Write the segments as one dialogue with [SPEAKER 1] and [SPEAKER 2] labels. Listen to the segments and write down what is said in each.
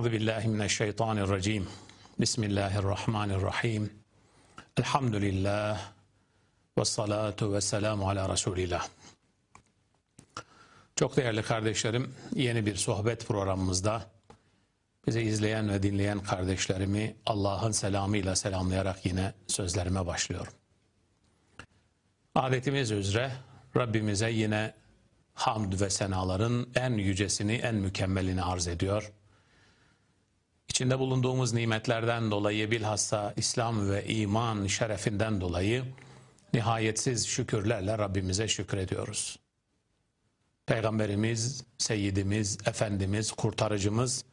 [SPEAKER 1] Euzu billahi mineşşeytanirracim. Bismillahirrahmanirrahim. Elhamdülillah. Ve salatu ve selamu ala Resulillah. Çok değerli kardeşlerim, yeni bir sohbet programımızda bizi izleyen ve dinleyen kardeşlerimi Allah'ın selamıyla selamlayarak yine sözlerime başlıyorum. Adetimiz üzere Rabbimize yine hamd ve senaların en yücesini, en mükemmelini arz ediyor. İçinde bulunduğumuz nimetlerden dolayı bilhassa İslam ve iman şerefinden dolayı nihayetsiz şükürlerle Rabbimize şükrediyoruz. Peygamberimiz, Seyyidimiz, Efendimiz, Kurtarıcımız,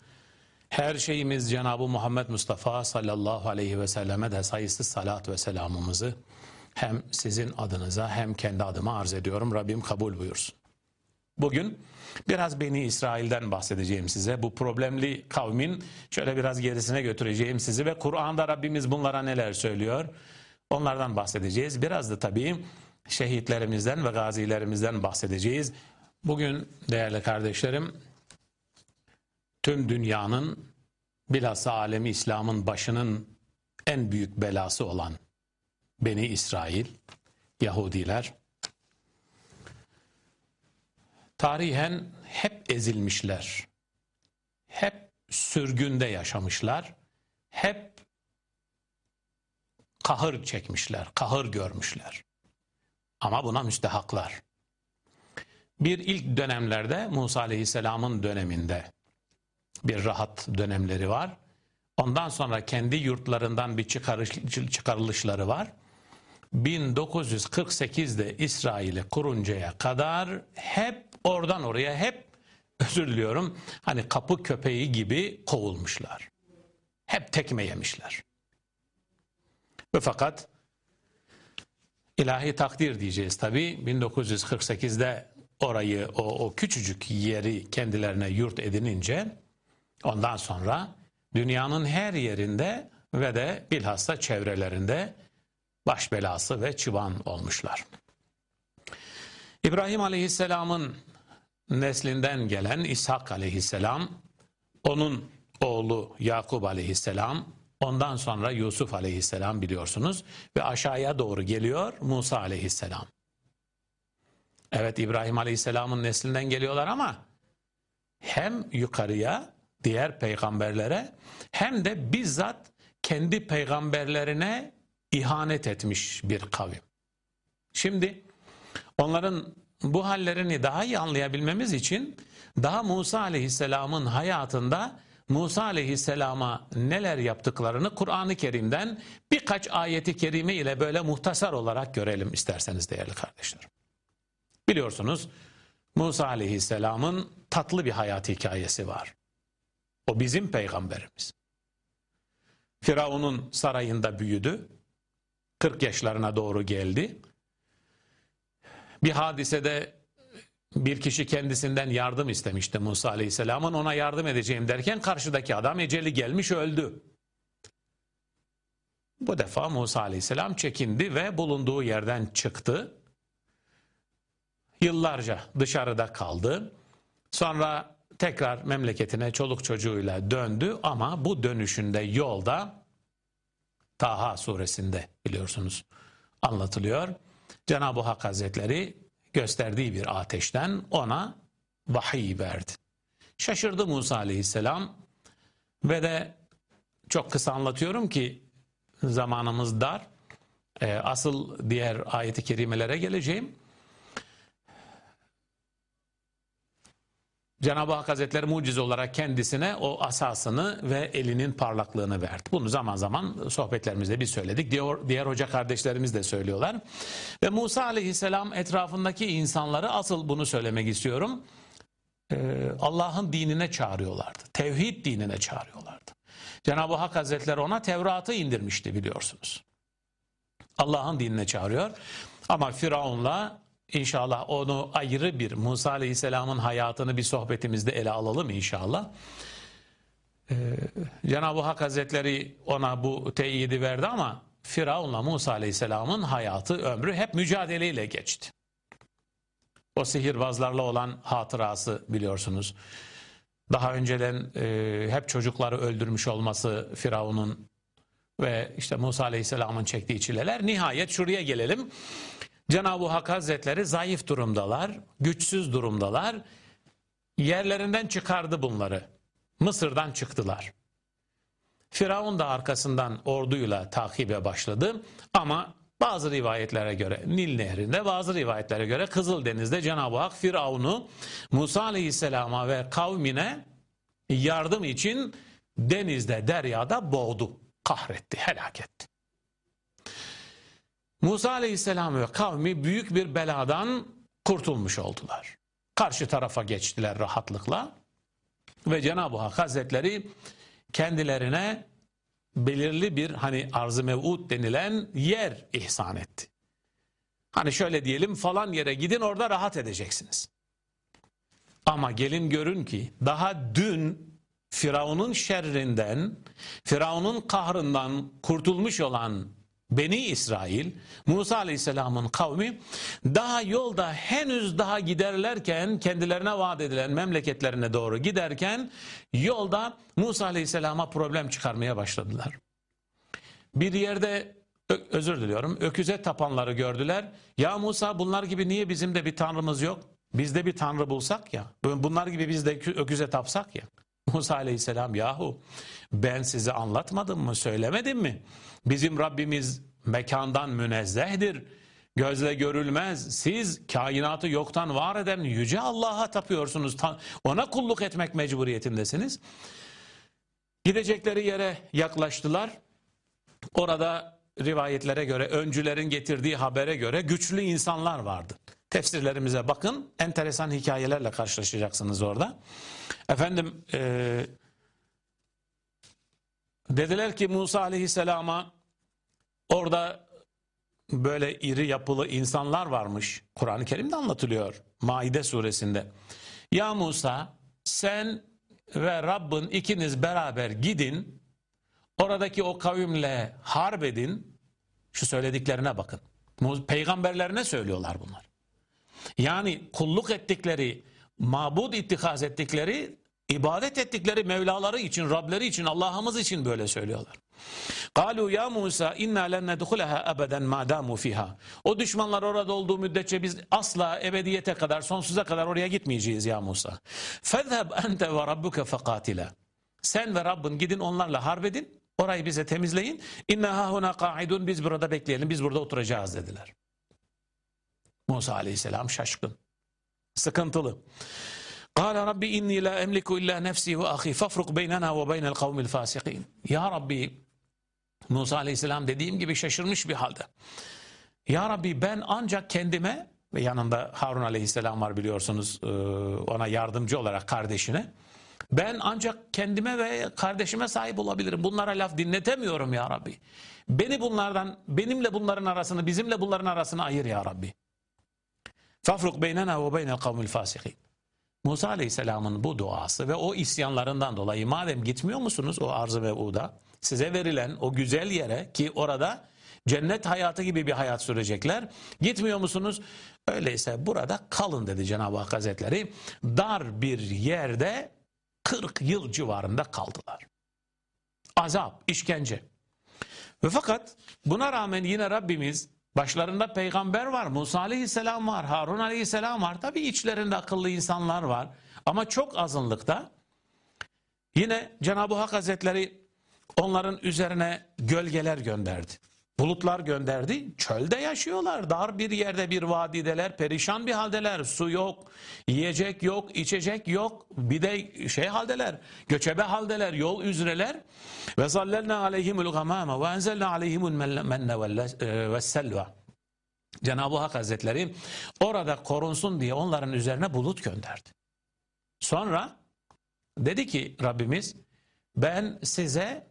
[SPEAKER 1] her şeyimiz Cenab-ı Muhammed Mustafa sallallahu aleyhi ve selleme de sayısız salat ve selamımızı hem sizin adınıza hem kendi adıma arz ediyorum. Rabbim kabul buyursun. Bugün biraz Beni İsrail'den bahsedeceğim size. Bu problemli kavmin şöyle biraz gerisine götüreceğim sizi ve Kur'an'da Rabbimiz bunlara neler söylüyor? Onlardan bahsedeceğiz. Biraz da tabii şehitlerimizden ve gazilerimizden bahsedeceğiz. Bugün değerli kardeşlerim tüm dünyanın bilhassa alemi İslam'ın başının en büyük belası olan Beni İsrail, Yahudiler tarihen hep ezilmişler. Hep sürgünde yaşamışlar. Hep kahır çekmişler, kahır görmüşler. Ama buna müstehaklar. Bir ilk dönemlerde Musa Aleyhisselam'ın döneminde bir rahat dönemleri var. Ondan sonra kendi yurtlarından bir çıkarış, çıkarılışları var. 1948'de İsrail'i kuruncaya kadar hep oradan oraya hep özür diliyorum hani kapı köpeği gibi kovulmuşlar. Hep tekme yemişler. Ve fakat ilahi takdir diyeceğiz tabi 1948'de orayı o, o küçücük yeri kendilerine yurt edinince ondan sonra dünyanın her yerinde ve de bilhassa çevrelerinde baş belası ve çıban olmuşlar. İbrahim Aleyhisselam'ın neslinden gelen İshak Aleyhisselam, onun oğlu Yakup Aleyhisselam, ondan sonra Yusuf Aleyhisselam biliyorsunuz ve aşağıya doğru geliyor Musa Aleyhisselam. Evet İbrahim Aleyhisselam'ın neslinden geliyorlar ama hem yukarıya diğer peygamberlere hem de bizzat kendi peygamberlerine ihanet etmiş bir kavim. Şimdi onların bu hallerini daha iyi anlayabilmemiz için daha Musa Aleyhisselam'ın hayatında Musa Aleyhisselam'a neler yaptıklarını Kur'an-ı Kerim'den birkaç ayeti kerime ile böyle muhtasar olarak görelim isterseniz değerli kardeşlerim. Biliyorsunuz Musa Aleyhisselam'ın tatlı bir hayat hikayesi var. O bizim peygamberimiz. Firavun'un sarayında büyüdü. 40 yaşlarına doğru geldi. Bir hadisede bir kişi kendisinden yardım istemişti Musa Aleyhisselam'ın ona yardım edeceğim derken karşıdaki adam eceli gelmiş öldü. Bu defa Musa Aleyhisselam çekindi ve bulunduğu yerden çıktı. Yıllarca dışarıda kaldı. Sonra tekrar memleketine çoluk çocuğuyla döndü ama bu dönüşünde yolda Taha suresinde biliyorsunuz anlatılıyor. Cenab-ı Hak Hazretleri gösterdiği bir ateşten ona vahiy verdi. Şaşırdı Musa Aleyhisselam ve de çok kısa anlatıyorum ki zamanımız dar. Ee, asıl diğer ayeti kerimelere geleceğim. Cenab-ı Hak Hazretleri mucize olarak kendisine o asasını ve elinin parlaklığını verdi. Bunu zaman zaman sohbetlerimizde biz söyledik. Diğer, diğer hoca kardeşlerimiz de söylüyorlar. Ve Musa aleyhisselam etrafındaki insanları asıl bunu söylemek istiyorum. Ee, Allah'ın dinine çağırıyorlardı. Tevhid dinine çağırıyorlardı. Cenab-ı Hak Hazretleri ona Tevrat'ı indirmişti biliyorsunuz. Allah'ın dinine çağırıyor. Ama Firavun'la İnşallah onu ayrı bir Musa Aleyhisselam'ın hayatını bir sohbetimizde ele alalım inşallah. Ee, Cenab-ı Hak Hazretleri ona bu teyidi verdi ama Firavun'la Musa Aleyhisselam'ın hayatı, ömrü hep mücadeleyle geçti. O sihirbazlarla olan hatırası biliyorsunuz. Daha önceden e, hep çocukları öldürmüş olması Firavun'un ve işte Musa Aleyhisselam'ın çektiği çileler. Nihayet şuraya gelelim. Cenab-ı Hak Hazretleri zayıf durumdalar, güçsüz durumdalar. Yerlerinden çıkardı bunları. Mısır'dan çıktılar. Firavun da arkasından orduyla takibe başladı ama bazı rivayetlere göre Nil Nehri'nde bazı rivayetlere göre Kızıldeniz'de Cenab-ı Hak Firavun'u Musa Aleyhisselam'a ve kavmine yardım için denizde deryada boğdu, kahretti, helak etti. Musa Aleyhisselam ve kavmi büyük bir beladan kurtulmuş oldular. Karşı tarafa geçtiler rahatlıkla ve Cenab-ı Hak Hazretleri kendilerine belirli bir hani arz-ı mev'ud denilen yer ihsan etti. Hani şöyle diyelim falan yere gidin orada rahat edeceksiniz. Ama gelin görün ki daha dün Firavun'un şerrinden, Firavun'un kahrından kurtulmuş olan Beni İsrail, Musa Aleyhisselam'ın kavmi daha yolda henüz daha giderlerken kendilerine vaat edilen memleketlerine doğru giderken yolda Musa Aleyhisselam'a problem çıkarmaya başladılar. Bir yerde özür diliyorum öküze tapanları gördüler. Ya Musa bunlar gibi niye bizim de bir tanrımız yok? Biz de bir tanrı bulsak ya. Bunlar gibi biz de öküze tapsak ya. Musa aleyhisselam yahu ben size anlatmadım mı söylemedim mi? Bizim Rabbimiz mekandan münezzehdir. Gözle görülmez. Siz kainatı yoktan var eden yüce Allah'a tapıyorsunuz. Ona kulluk etmek mecburiyetindesiniz. Gidecekleri yere yaklaştılar. Orada rivayetlere göre, öncülerin getirdiği habere göre güçlü insanlar vardı. Tefsirlerimize bakın, enteresan hikayelerle karşılaşacaksınız orada. Efendim, e, dediler ki Musa aleyhisselama orada böyle iri yapılı insanlar varmış. Kur'an-ı Kerim'de anlatılıyor Maide suresinde. Ya Musa sen ve Rabbin ikiniz beraber gidin oradaki o kavimle harp edin. Şu söylediklerine bakın. Peygamberlerine söylüyorlar bunlar. Yani kulluk ettikleri, mabud ittikaz ettikleri, ibadet ettikleri Mevlaları için, Rableri için, Allah'ımız için böyle söylüyorlar. Kalu ya Musa inna len nedhulaha ebeden ma fiha. O düşmanlar orada olduğu müddetçe biz asla ebediyete kadar, sonsuza kadar oraya gitmeyeceğiz ya Musa. Fezheb ente ve rabbuke. Sen ve Rabbin gidin onlarla harp edin. Orayı bize temizleyin. İnna hahuna kaidun biz burada bekleyelim. Biz burada oturacağız dediler. Musa aleyhisselam şaşkın. Sıkıntılı. Rabbi inni la emliku illa nefsi ve ahi fafruk beynena ve beynel kavmil fasikin. Ya Rabbi Musa aleyhisselam dediğim gibi şaşırmış bir halde. Ya Rabbi ben ancak kendime ve yanında Harun aleyhisselam var biliyorsunuz e, ona yardımcı olarak kardeşine. Ben ancak kendime ve kardeşime sahip olabilirim. Bunlara laf dinletemiyorum ya Rabbi. Beni bunlardan, benimle bunların arasını, bizimle bunların arasını ayır ya Rabbi. Fafruk beynena ve beynel kavmil fasikin. Musa Aleyhisselam'ın bu duası ve o isyanlarından dolayı madem gitmiyor musunuz o arz-ı mev'uda size verilen o güzel yere ki orada cennet hayatı gibi bir hayat sürecekler. Gitmiyor musunuz? Öyleyse burada kalın dedi Cenab-ı Hak Hazretleri. Dar bir yerde 40 yıl civarında kaldılar. Azap, işkence. Ve fakat buna rağmen yine Rabbimiz Başlarında peygamber var, Musa aleyhisselam var, Harun aleyhisselam var. Tabi içlerinde akıllı insanlar var. Ama çok azınlıkta. Yine Cenab-ı Hak Hazretleri onların üzerine gölgeler gönderdi. Bulutlar gönderdi. Çölde yaşıyorlar. Dar bir yerde bir vadideler. Perişan bir haldeler. Su yok. Yiyecek yok. içecek yok. Bir de şey haldeler. Göçebe haldeler. Yol üzereler. Ve zallelna aleyhimul gamama ve enzelna aleyhimul menne ve selva. Cenab-ı Hak Hazretleri orada korunsun diye onların üzerine bulut gönderdi. Sonra dedi ki Rabbimiz ben size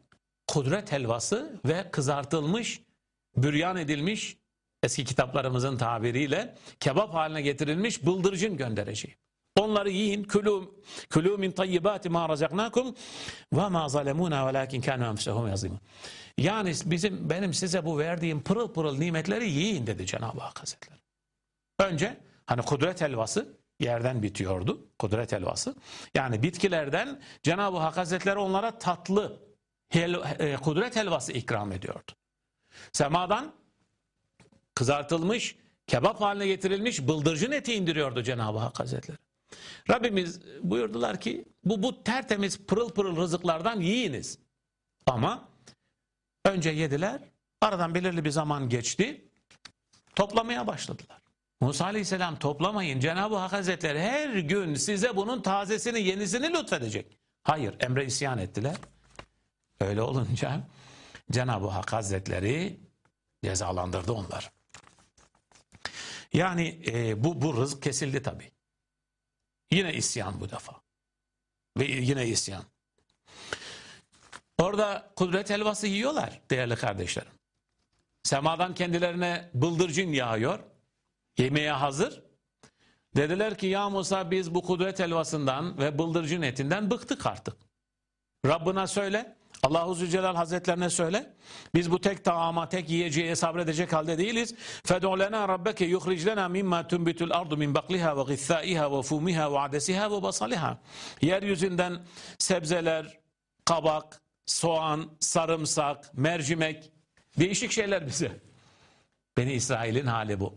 [SPEAKER 1] kudret helvası ve kızartılmış büryan edilmiş eski kitaplarımızın tabiriyle kebap haline getirilmiş bıldırcın göndereceğim. Onları yiyin. Külü, külü min tayyibati ma razaknakum ve ma zalemuna velakin kanu enfsehum yazimun. Yani bizim benim size bu verdiğim pırıl pırıl nimetleri yiyin dedi Cenab-ı Hak Hazretleri. Önce hani kudret helvası yerden bitiyordu kudret helvası. Yani bitkilerden Cenab-ı Hak Hazretleri onlara tatlı hel- e, kudret helvası ikram ediyordu. Semadan kızartılmış, kebap haline getirilmiş bıldırcın eti indiriyordu Cenab-ı Hak Hazretleri. Rabbimiz buyurdular ki bu bu tertemiz pırıl pırıl rızıklardan yiyiniz. Ama önce yediler, aradan belirli bir zaman geçti, toplamaya başladılar. Musa Aleyhisselam toplamayın. Cenab-ı Hak Hazretleri her gün size bunun tazesini, yenisini lütfedecek. Hayır, emre isyan ettiler. Öyle olunca Cenab-ı Hak Hazretleri cezalandırdı onları. Yani e, bu, bu rızk kesildi tabii. Yine isyan bu defa. Ve yine isyan. Orada kudret helvası yiyorlar değerli kardeşlerim. Semadan kendilerine bıldırcın yağıyor. Yemeğe hazır. Dediler ki ya Musa biz bu kudret helvasından ve bıldırcın etinden bıktık artık. Rabbına söyle. Allahu Zülcelal Hazretlerine söyle. Biz bu tek taama, tek yiyeceğe sabredecek halde değiliz. Fed'u lena rabbeke yuhric lena mimma tunbitul ardu min bakliha ve githaiha ve fumiha ve adesiha ve basaliha. Yeryüzünden sebzeler, kabak, soğan, sarımsak, mercimek, değişik şeyler bize. Beni İsrail'in hali bu.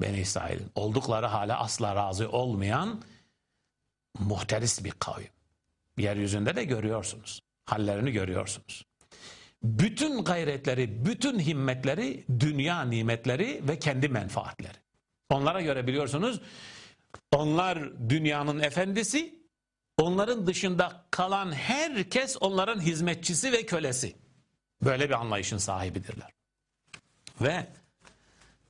[SPEAKER 1] Beni İsrail'in oldukları hale asla razı olmayan muhteris bir kavim. Yeryüzünde de görüyorsunuz. Hallerini görüyorsunuz. Bütün gayretleri, bütün himmetleri dünya nimetleri ve kendi menfaatleri. Onlara göre biliyorsunuz onlar dünyanın efendisi, onların dışında kalan herkes onların hizmetçisi ve kölesi. Böyle bir anlayışın sahibidirler. Ve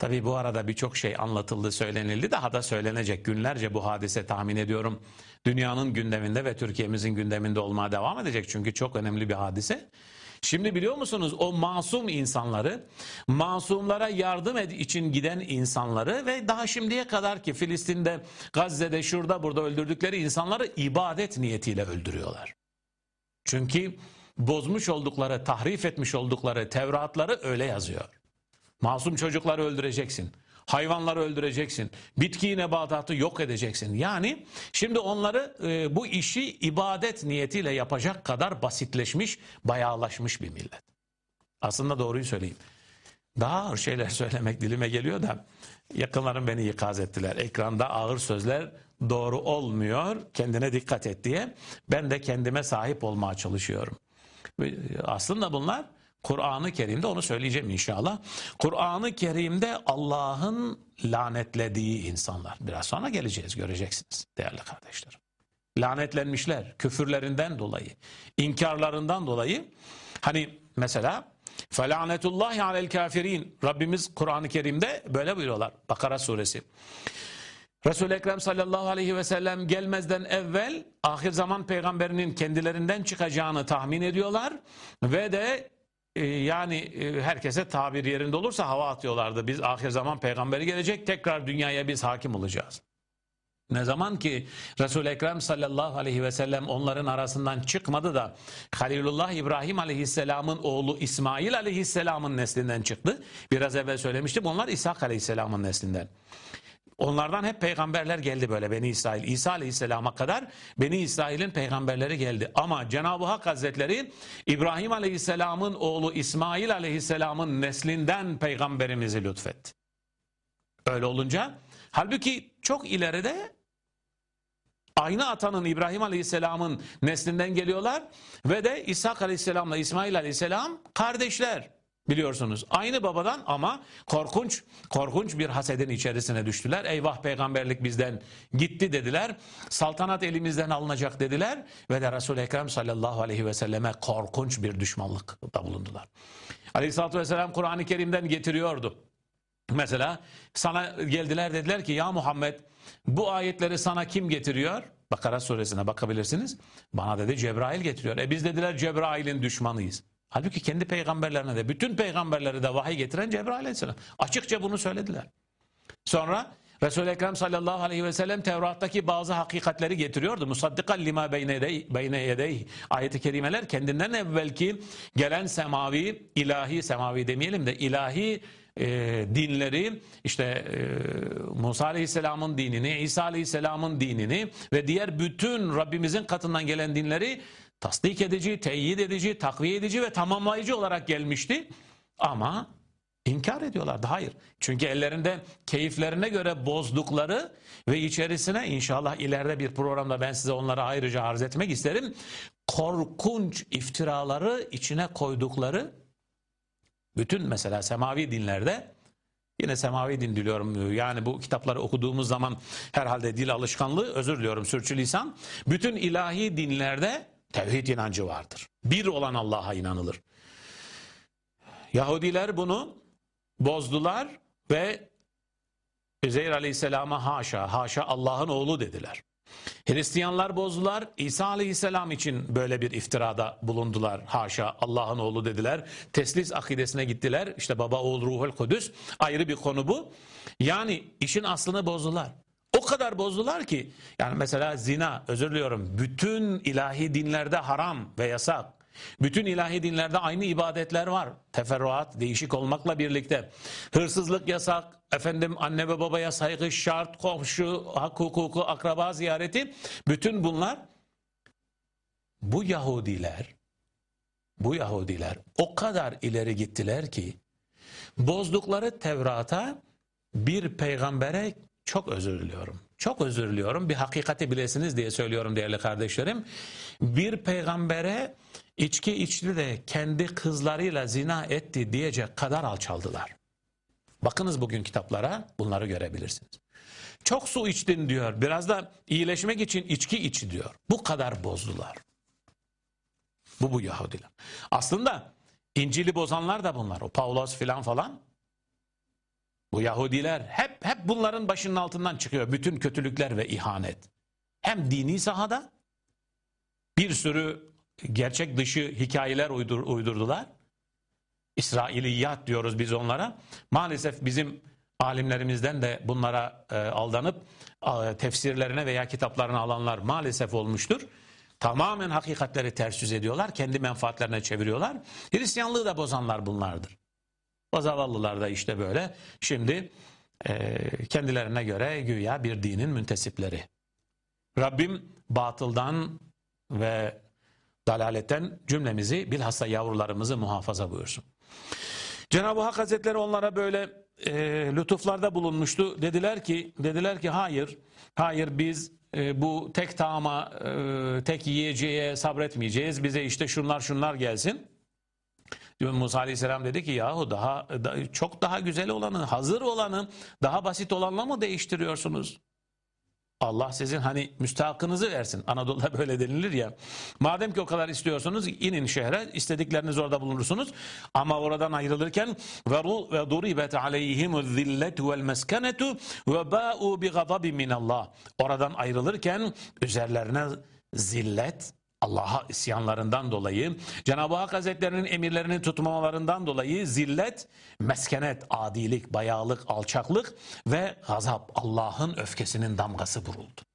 [SPEAKER 1] tabi bu arada birçok şey anlatıldı, söylenildi. Daha da söylenecek günlerce bu hadise tahmin ediyorum. Dünyanın gündeminde ve Türkiye'mizin gündeminde olmaya devam edecek. Çünkü çok önemli bir hadise. Şimdi biliyor musunuz o masum insanları, masumlara yardım için giden insanları ve daha şimdiye kadar ki Filistin'de, Gazze'de, şurada burada öldürdükleri insanları ibadet niyetiyle öldürüyorlar. Çünkü bozmuş oldukları, tahrif etmiş oldukları Tevratları öyle yazıyor. Masum çocukları öldüreceksin. Hayvanları öldüreceksin. Bitki nebatatı yok edeceksin. Yani şimdi onları e, bu işi ibadet niyetiyle yapacak kadar basitleşmiş, bayağılaşmış bir millet. Aslında doğruyu söyleyeyim. Daha ağır şeyler söylemek dilime geliyor da yakınlarım beni ikaz ettiler. Ekranda ağır sözler doğru olmuyor. Kendine dikkat et diye. Ben de kendime sahip olmaya çalışıyorum. Aslında bunlar Kur'an-ı Kerim'de onu söyleyeceğim inşallah. Kur'an-ı Kerim'de Allah'ın lanetlediği insanlar. Biraz sonra geleceğiz göreceksiniz değerli kardeşlerim. Lanetlenmişler küfürlerinden dolayı, inkarlarından dolayı. Hani mesela felanetullahi alel kafirin. Rabbimiz Kur'an-ı Kerim'de böyle buyuruyorlar. Bakara suresi. Resul-i Ekrem sallallahu aleyhi ve sellem gelmezden evvel ahir zaman peygamberinin kendilerinden çıkacağını tahmin ediyorlar ve de e, yani e, herkese tabir yerinde olursa hava atıyorlardı. Biz ahir zaman peygamberi gelecek tekrar dünyaya biz hakim olacağız. Ne zaman ki Resul-i Ekrem sallallahu aleyhi ve sellem onların arasından çıkmadı da Halilullah İbrahim aleyhisselamın oğlu İsmail aleyhisselamın neslinden çıktı. Biraz evvel söylemiştim onlar İshak aleyhisselamın neslinden. Onlardan hep peygamberler geldi böyle Beni İsrail. İsa Aleyhisselam'a kadar Beni İsrail'in peygamberleri geldi. Ama Cenab-ı Hak Hazretleri İbrahim Aleyhisselam'ın oğlu İsmail Aleyhisselam'ın neslinden peygamberimizi lütfetti. Öyle olunca halbuki çok ileride aynı atanın İbrahim Aleyhisselam'ın neslinden geliyorlar ve de İshak Aleyhisselam'la İsmail Aleyhisselam kardeşler. Biliyorsunuz aynı babadan ama korkunç korkunç bir hasedin içerisine düştüler. Eyvah peygamberlik bizden gitti dediler. Saltanat elimizden alınacak dediler ve de Resul-i Ekrem sallallahu aleyhi ve selleme korkunç bir düşmanlıkta bulundular. Aleyhisselatü vesselam Kur'an-ı Kerim'den getiriyordu. Mesela sana geldiler dediler ki ya Muhammed bu ayetleri sana kim getiriyor? Bakara suresine bakabilirsiniz. Bana dedi Cebrail getiriyor. E biz dediler Cebrail'in düşmanıyız. Halbuki kendi peygamberlerine de bütün peygamberlere de vahiy getiren Cebrail aleyhisselam. Açıkça bunu söylediler. Sonra Resul-i Ekrem sallallahu aleyhi ve sellem Tevrat'taki bazı hakikatleri getiriyordu. Musaddikan lima beyne yedeyh ayeti kerimeler kendinden evvelki gelen semavi, ilahi, semavi demeyelim de ilahi e, dinleri işte e, Musa Aleyhisselam'ın dinini, İsa Aleyhisselam'ın dinini ve diğer bütün Rabbimizin katından gelen dinleri tasdik edici, teyit edici, takviye edici ve tamamlayıcı olarak gelmişti. Ama inkar ediyorlardı. Hayır. Çünkü ellerinde keyiflerine göre bozdukları ve içerisine inşallah ileride bir programda ben size onları ayrıca arz etmek isterim. Korkunç iftiraları içine koydukları bütün mesela semavi dinlerde Yine semavi din diliyorum. Yani bu kitapları okuduğumuz zaman herhalde dil alışkanlığı, özür diliyorum sürçülisan. Bütün ilahi dinlerde tevhid inancı vardır. Bir olan Allah'a inanılır. Yahudiler bunu bozdular ve Üzeyr Aleyhisselam'a haşa, haşa Allah'ın oğlu dediler. Hristiyanlar bozdular. İsa Aleyhisselam için böyle bir iftirada bulundular. Haşa Allah'ın oğlu dediler. Teslis akidesine gittiler. İşte baba oğul ruhul kudüs ayrı bir konu bu. Yani işin aslını bozdular. O kadar bozdular ki yani mesela zina özür diliyorum bütün ilahi dinlerde haram ve yasak. Bütün ilahi dinlerde aynı ibadetler var. Teferruat değişik olmakla birlikte. Hırsızlık yasak, efendim anne ve babaya saygı şart, komşu, hak hukuku, akraba ziyareti. Bütün bunlar bu Yahudiler bu Yahudiler o kadar ileri gittiler ki bozdukları Tevrat'a bir peygambere çok özür diliyorum. Çok özür diliyorum. Bir hakikati bilesiniz diye söylüyorum değerli kardeşlerim. Bir peygambere içki içti de kendi kızlarıyla zina etti diyecek kadar alçaldılar. Bakınız bugün kitaplara bunları görebilirsiniz. Çok su içtin diyor. Biraz da iyileşmek için içki içi diyor. Bu kadar bozdular. Bu bu Yahudiler. Aslında İncil'i bozanlar da bunlar. O Paulos filan falan. Bu Yahudiler hep hep bunların başının altından çıkıyor. Bütün kötülükler ve ihanet. Hem dini sahada bir sürü gerçek dışı hikayeler uydur, uydurdular. İsrailiyat diyoruz biz onlara. Maalesef bizim alimlerimizden de bunlara e, aldanıp e, tefsirlerine veya kitaplarına alanlar maalesef olmuştur. Tamamen hakikatleri ters yüz ediyorlar. Kendi menfaatlerine çeviriyorlar. Hristiyanlığı da bozanlar bunlardır. Zavallılar da işte böyle. Şimdi e, kendilerine göre güya bir dinin müntesipleri. Rabbim batıldan ve dalaletten cümlemizi bilhassa yavrularımızı muhafaza buyursun. Cenab-ı Hak Hazretleri onlara böyle e, lütuflarda bulunmuştu. Dediler ki dediler ki hayır, hayır biz e, bu tek taama, e, tek yiyeceğe sabretmeyeceğiz. Bize işte şunlar şunlar gelsin. Musa Aleyhisselam dedi ki yahu daha, daha çok daha güzel olanı, hazır olanı, daha basit olanla mı değiştiriyorsunuz? Allah sizin hani müstahakınızı versin. Anadolu'da böyle denilir ya. Madem ki o kadar istiyorsunuz inin şehre istedikleriniz orada bulunursunuz. Ama oradan ayrılırken ve duribet aleyhimuz zilletu vel meskenetu ve ba'u bi gazabin min Allah. Oradan ayrılırken üzerlerine zillet Allah'a isyanlarından dolayı, Cenab-ı Hak Hazretlerinin emirlerini tutmamalarından dolayı zillet, meskenet, adilik, bayağılık, alçaklık ve gazap, Allah'ın öfkesinin damgası vuruldu.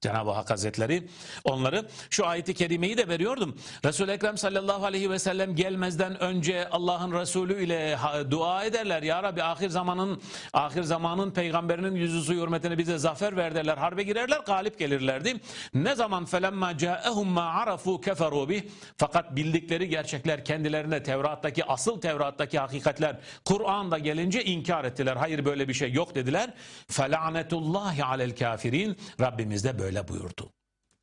[SPEAKER 1] Cenab-ı Hak Hazretleri onları şu ayeti kerimeyi de veriyordum. Resul-i Ekrem sallallahu aleyhi ve sellem gelmezden önce Allah'ın Resulü ile dua ederler. Ya Rabbi ahir zamanın ahir zamanın peygamberinin yüzü hürmetine bize zafer ver derler. Harbe girerler galip gelirlerdi. Ne zaman felemma ca'ehum ma arafu keferu bih. Fakat bildikleri gerçekler kendilerine Tevrat'taki asıl Tevrat'taki hakikatler Kur'an'da gelince inkar ettiler. Hayır böyle bir şey yok dediler. Felanetullahi alel kafirin. Rabbimiz de böyle böyle buyurdu.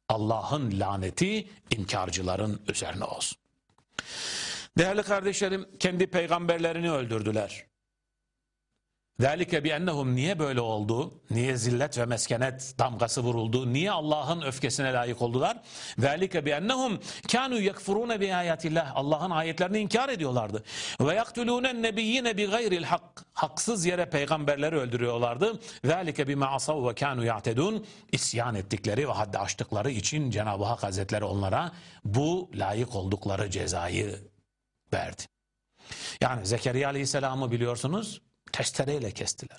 [SPEAKER 1] Allah'ın laneti inkarcıların üzerine olsun. Değerli kardeşlerim kendi peygamberlerini öldürdüler. Zalike bi ennehum niye böyle oldu? Niye zillet ve meskenet damgası vuruldu? Niye Allah'ın öfkesine layık oldular? Zalike bi ennehum kanu yekfurun bi ayatillah. Allah'ın ayetlerini inkar ediyorlardı. Ve yaktulun nebiyyine bi gayril hak. Haksız yere peygamberleri öldürüyorlardı. Zalike bima asav ve kanu ya'tedun. İsyan ettikleri ve haddi aştıkları için Cenab-ı Hak Hazretleri onlara bu layık oldukları cezayı verdi. Yani Zekeriya Aleyhisselam'ı biliyorsunuz testereyle kestiler.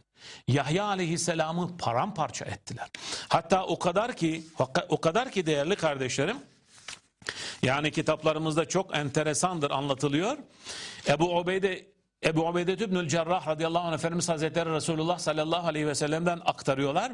[SPEAKER 1] Yahya aleyhisselamı paramparça ettiler. Hatta o kadar ki o kadar ki değerli kardeşlerim Yani kitaplarımızda çok enteresandır anlatılıyor. Ebu Ubeyde Ebu Ubeyde İbnül Cerrah radıyallahu anh Efendimiz Hazretleri Resulullah sallallahu aleyhi ve sellem'den aktarıyorlar.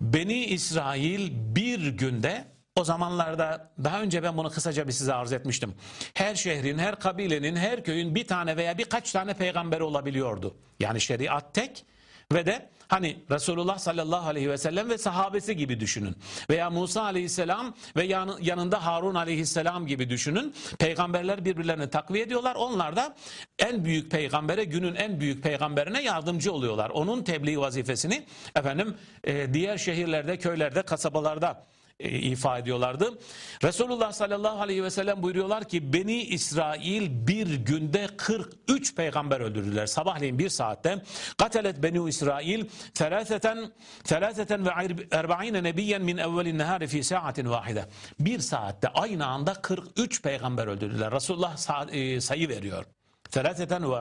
[SPEAKER 1] Beni İsrail bir günde o zamanlarda daha önce ben bunu kısaca bir size arz etmiştim. Her şehrin, her kabilenin, her köyün bir tane veya birkaç tane peygamberi olabiliyordu. Yani şeriat tek ve de hani Resulullah sallallahu aleyhi ve sellem ve sahabesi gibi düşünün. Veya Musa aleyhisselam ve yanında Harun aleyhisselam gibi düşünün. Peygamberler birbirlerini takviye ediyorlar. Onlar da en büyük peygambere, günün en büyük peygamberine yardımcı oluyorlar. Onun tebliğ vazifesini efendim e, diğer şehirlerde, köylerde, kasabalarda ifa ediyorlardı. Resulullah sallallahu aleyhi ve sellem buyuruyorlar ki Beni İsrail bir günde 43 peygamber öldürdüler. Sabahleyin bir saatte katelet Beni İsrail telaseten telaseten ve erba'ine nebiyen min evvelin nehari fi saatin vahide. Bir saatte aynı anda 43 peygamber öldürdüler. Resulullah e, sayı veriyor. Felateten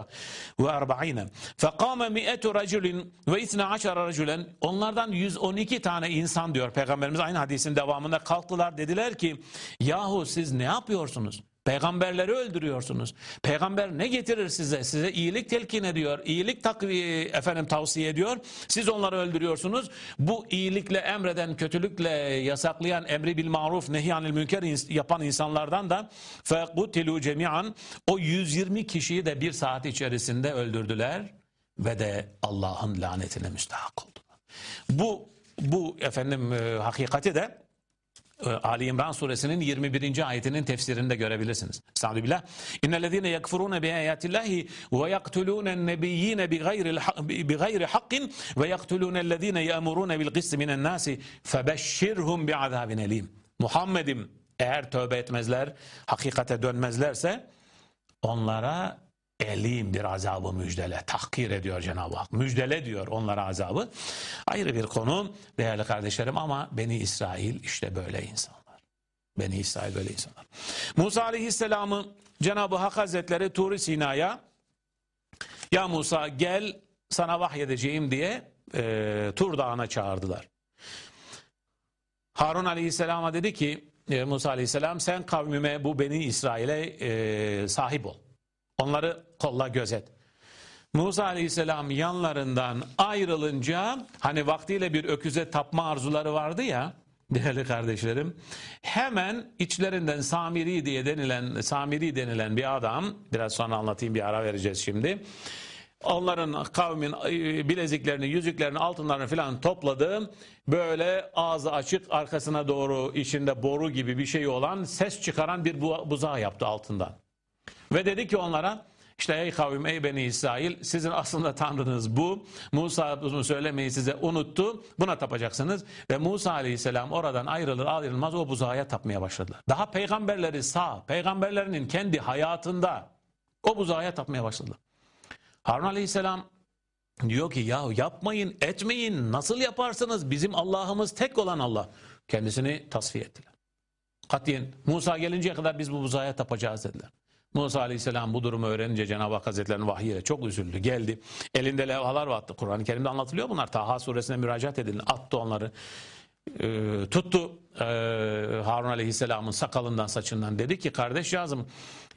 [SPEAKER 1] ve arba'ine. Fekame mi'etu racülün ve isne aşara. Onlardan 112 tane insan diyor Peygamberimiz aynı hadisin devamında kalktılar dediler ki yahu siz ne yapıyorsunuz? Peygamberleri öldürüyorsunuz. Peygamber ne getirir size? Size iyilik telkin ediyor. iyilik takviye efendim tavsiye ediyor. Siz onları öldürüyorsunuz. Bu iyilikle emreden, kötülükle yasaklayan, emri bil maruf, nehyanil münker yapan insanlardan da fekutilu cemian o 120 kişiyi de bir saat içerisinde öldürdüler ve de Allah'ın lanetine müstahak oldular. Bu bu efendim e, hakikati de Ali İmran suresinin 21. ayetinin tefsirinde görebilirsiniz. Estağfirullah. İnnellezîne yekfurûne bi âyâtillâhi ve yaktulûnen nebiyyîne bi gayri hakkin ve yaktulûnellezîne ye'murûne bil gıst minen nâsi febeşşirhum bi azâbin. Muhammed'im eğer tövbe etmezler, hakikate dönmezlerse onlara elim bir azabı müjdele. Tahkir ediyor Cenab-ı Hak. Müjdele diyor onlara azabı. Ayrı bir konu değerli kardeşlerim ama Beni İsrail işte böyle insanlar. Beni İsrail böyle insanlar. Musa Aleyhisselam'ı Cenab-ı Hak Hazretleri Tur-i Sina'ya ya Musa gel sana vahyedeceğim diye e, Tur Dağı'na çağırdılar. Harun Aleyhisselam'a dedi ki e, Musa Aleyhisselam sen kavmime bu Beni İsrail'e e, sahip ol. Onları kolla gözet. Musa aleyhisselam yanlarından ayrılınca hani vaktiyle bir öküze tapma arzuları vardı ya değerli kardeşlerim hemen içlerinden Samiri diye denilen Samiri denilen bir adam biraz sonra anlatayım bir ara vereceğiz şimdi onların kavmin e, bileziklerini, yüzüklerini, altınlarını filan topladı. Böyle ağzı açık arkasına doğru içinde boru gibi bir şey olan ses çıkaran bir buzağı yaptı altından. Ve dedi ki onlara işte ey kavim ey beni İsrail sizin aslında tanrınız bu. Musa bunu söylemeyi size unuttu. Buna tapacaksınız. Ve Musa aleyhisselam oradan ayrılır ayrılmaz o buzağa tapmaya başladılar. Daha peygamberleri sağ, peygamberlerinin kendi hayatında o buzağa tapmaya başladılar. Harun aleyhisselam diyor ki ya yapmayın etmeyin nasıl yaparsınız bizim Allah'ımız tek olan Allah. Kendisini tasfiye ettiler. Katiyen Musa gelinceye kadar biz bu buzağa tapacağız dediler. Musa Aleyhisselam bu durumu öğrenince Cenab-ı Hak Hazretleri'nin vahyiyle çok üzüldü. Geldi. Elinde levhalar attı. Kur'an-ı Kerim'de anlatılıyor bunlar. Taha suresine müracaat edildi. Attı onları. Ee, tuttu e, Harun Aleyhisselam'ın sakalından saçından dedi ki kardeş yazım